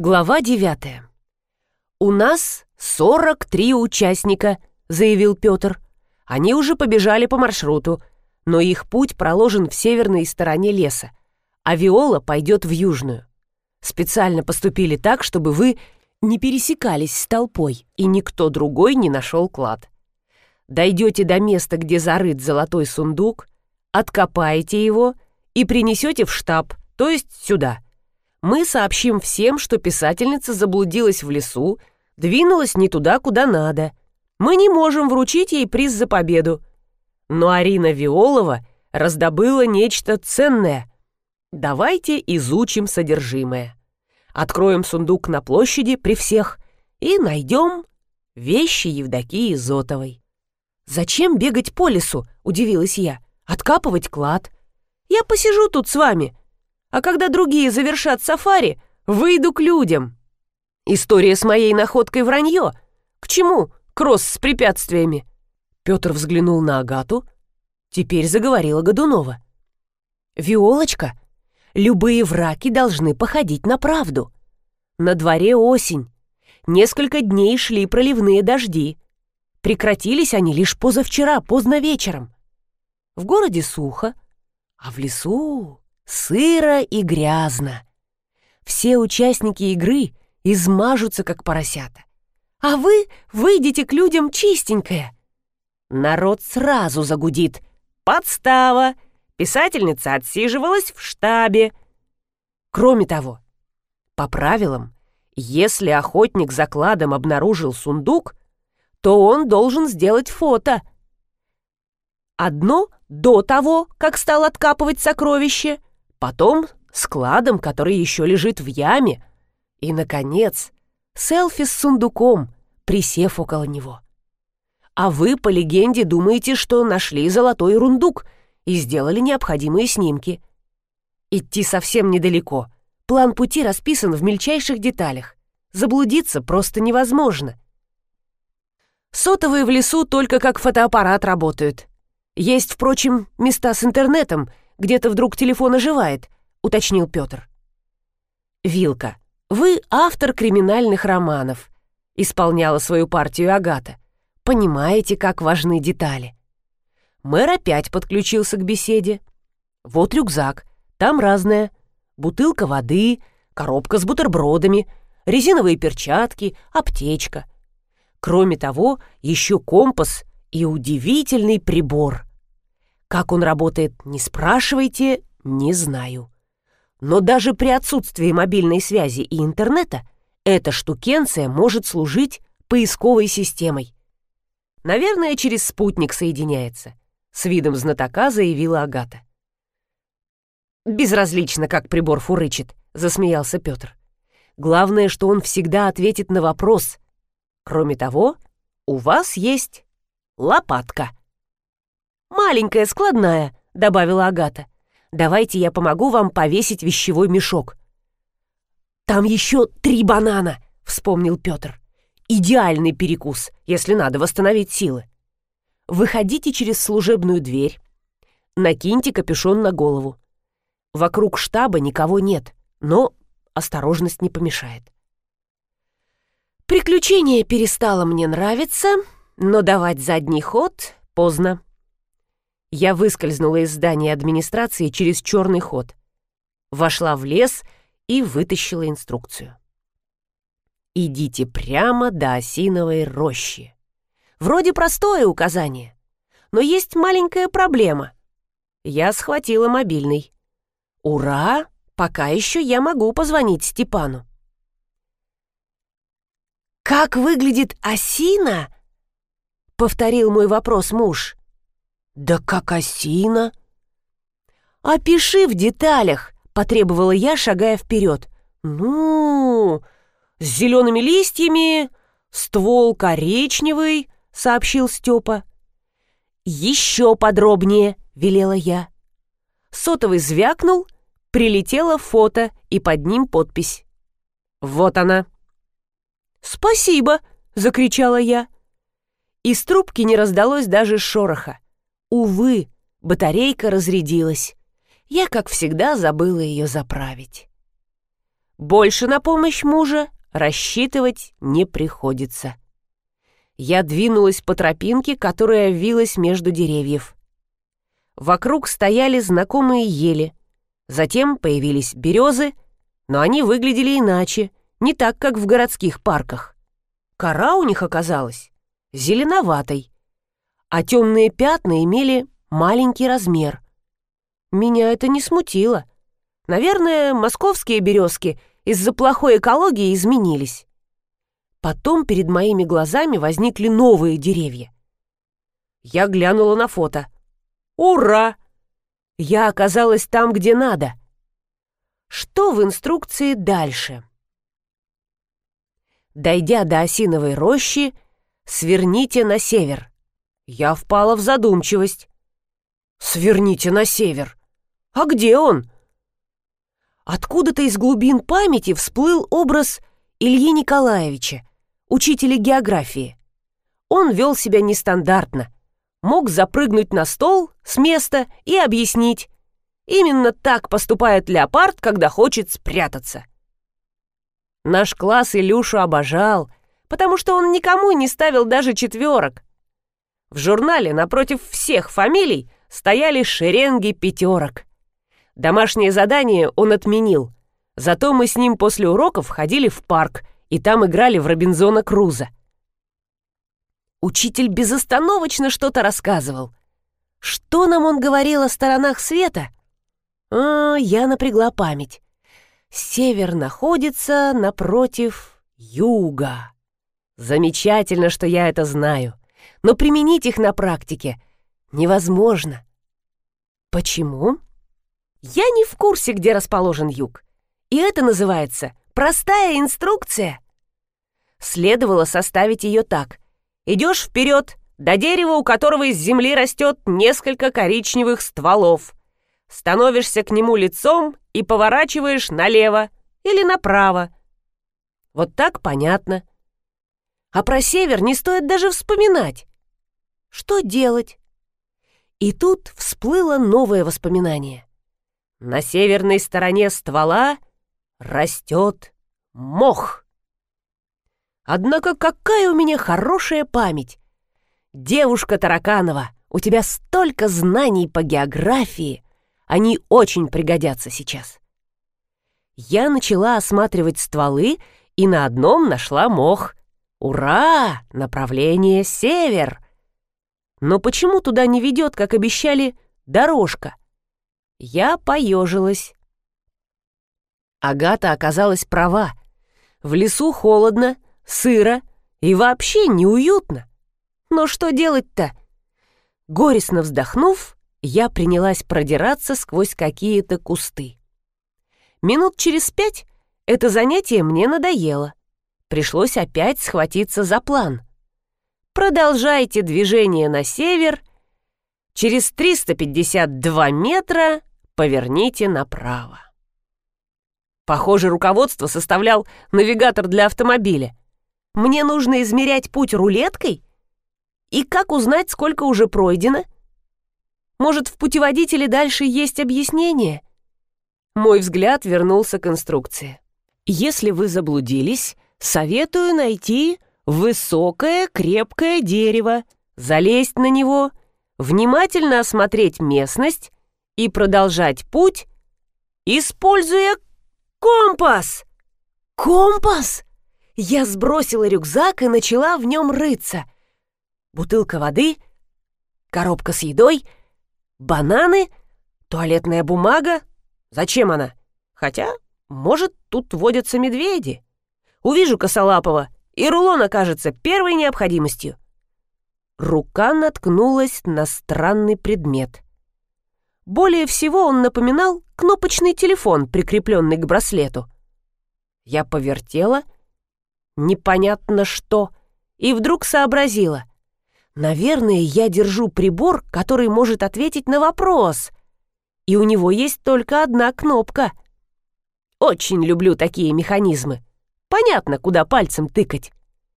Глава 9. «У нас 43 участника», — заявил Петр. «Они уже побежали по маршруту, но их путь проложен в северной стороне леса, а Виола пойдет в южную. Специально поступили так, чтобы вы не пересекались с толпой, и никто другой не нашел клад. Дойдете до места, где зарыт золотой сундук, откопаете его и принесете в штаб, то есть сюда» мы сообщим всем, что писательница заблудилась в лесу, двинулась не туда, куда надо. Мы не можем вручить ей приз за победу. Но Арина Виолова раздобыла нечто ценное. Давайте изучим содержимое. Откроем сундук на площади при всех и найдем вещи Евдокии Зотовой. «Зачем бегать по лесу?» — удивилась я. «Откапывать клад. Я посижу тут с вами, а когда другие завершат сафари, выйду к людям. История с моей находкой вранье. К чему кросс с препятствиями? Петр взглянул на Агату. Теперь заговорила Годунова. «Виолочка, любые враки должны походить на правду. На дворе осень. Несколько дней шли проливные дожди. Прекратились они лишь позавчера, поздно вечером. В городе сухо, а в лесу сыро и грязно. Все участники игры измажутся, как поросята. А вы выйдете к людям чистенькое. Народ сразу загудит. Подстава! Писательница отсиживалась в штабе. Кроме того, по правилам, если охотник за кладом обнаружил сундук, то он должен сделать фото. Одно до того, как стал откапывать сокровище, потом складом, который еще лежит в яме, и, наконец, селфи с сундуком, присев около него. А вы, по легенде, думаете, что нашли золотой рундук и сделали необходимые снимки. Идти совсем недалеко. План пути расписан в мельчайших деталях. Заблудиться просто невозможно. Сотовые в лесу только как фотоаппарат работают. Есть, впрочем, места с интернетом — где-то вдруг телефон оживает», — уточнил Петр. «Вилка, вы автор криминальных романов», — исполняла свою партию Агата. «Понимаете, как важны детали». Мэр опять подключился к беседе. «Вот рюкзак, там разное. Бутылка воды, коробка с бутербродами, резиновые перчатки, аптечка. Кроме того, еще компас и удивительный прибор — как он работает, не спрашивайте, не знаю. Но даже при отсутствии мобильной связи и интернета эта штукенция может служить поисковой системой. Наверное, через спутник соединяется. С видом знатока заявила Агата. «Безразлично, как прибор фурычит», — засмеялся Петр. «Главное, что он всегда ответит на вопрос. Кроме того, у вас есть лопатка». «Маленькая, складная», — добавила Агата. «Давайте я помогу вам повесить вещевой мешок». «Там еще три банана», — вспомнил Петр. «Идеальный перекус, если надо восстановить силы. Выходите через служебную дверь, накиньте капюшон на голову. Вокруг штаба никого нет, но осторожность не помешает». Приключение перестало мне нравиться, но давать задний ход поздно. Я выскользнула из здания администрации через черный ход, вошла в лес и вытащила инструкцию. «Идите прямо до осиновой рощи». Вроде простое указание, но есть маленькая проблема. Я схватила мобильный. «Ура! Пока еще я могу позвонить Степану». «Как выглядит осина?» — повторил мой вопрос муж. «Да как осина!» «Опиши в деталях!» — потребовала я, шагая вперед. «Ну, с зелеными листьями, ствол коричневый», — сообщил Степа. «Еще подробнее», — велела я. Сотовый звякнул, прилетело фото и под ним подпись. «Вот она». «Спасибо!» — закричала я. Из трубки не раздалось даже шороха. Увы, батарейка разрядилась. Я, как всегда, забыла ее заправить. Больше на помощь мужа рассчитывать не приходится. Я двинулась по тропинке, которая вилась между деревьев. Вокруг стояли знакомые ели. Затем появились березы, но они выглядели иначе, не так, как в городских парках. Кора у них оказалась зеленоватой, а темные пятна имели маленький размер. Меня это не смутило. Наверное, московские березки из-за плохой экологии изменились. Потом перед моими глазами возникли новые деревья. Я глянула на фото. Ура! Я оказалась там, где надо. Что в инструкции дальше? Дойдя до осиновой рощи, сверните на север. Я впала в задумчивость. Сверните на север. А где он? Откуда-то из глубин памяти всплыл образ Ильи Николаевича, учителя географии. Он вел себя нестандартно. Мог запрыгнуть на стол с места и объяснить. Именно так поступает леопард, когда хочет спрятаться. Наш класс Илюшу обожал, потому что он никому не ставил даже четверок. В журнале напротив всех фамилий стояли шеренги пятерок. Домашнее задание он отменил. Зато мы с ним после уроков ходили в парк и там играли в Робинзона Круза. Учитель безостановочно что-то рассказывал. Что нам он говорил о сторонах света? А, я напрягла память. Север находится напротив юга. Замечательно, что я это знаю, но применить их на практике невозможно. Почему? Я не в курсе, где расположен юг. И это называется простая инструкция. Следовало составить ее так. Идешь вперед до дерева, у которого из земли растет несколько коричневых стволов. Становишься к нему лицом и поворачиваешь налево или направо. Вот так понятно. А про север не стоит даже вспоминать. Что делать? И тут всплыло новое воспоминание. На северной стороне ствола растет мох. Однако какая у меня хорошая память! Девушка Тараканова, у тебя столько знаний по географии, они очень пригодятся сейчас. Я начала осматривать стволы и на одном нашла мох. Ура! Направление север! Но почему туда не ведет, как обещали, дорожка? Я поежилась. Агата оказалась права. В лесу холодно, сыро и вообще неуютно. Но что делать-то? Горестно вздохнув, я принялась продираться сквозь какие-то кусты. Минут через пять это занятие мне надоело. Пришлось опять схватиться за план. Продолжайте движение на север. Через 352 метра поверните направо. Похоже, руководство составлял навигатор для автомобиля. Мне нужно измерять путь рулеткой? И как узнать, сколько уже пройдено? — может, в путеводителе дальше есть объяснение? Мой взгляд вернулся к инструкции. Если вы заблудились, советую найти высокое крепкое дерево, залезть на него, внимательно осмотреть местность и продолжать путь, используя компас. Компас! Я сбросила рюкзак и начала в нем рыться. Бутылка воды, коробка с едой — Бананы? Туалетная бумага? Зачем она? Хотя, может, тут водятся медведи. Увижу косолапого, и рулон окажется первой необходимостью. Рука наткнулась на странный предмет. Более всего он напоминал кнопочный телефон, прикрепленный к браслету. Я повертела, непонятно что, и вдруг сообразила. Наверное, я держу прибор, который может ответить на вопрос. И у него есть только одна кнопка. Очень люблю такие механизмы. Понятно, куда пальцем тыкать.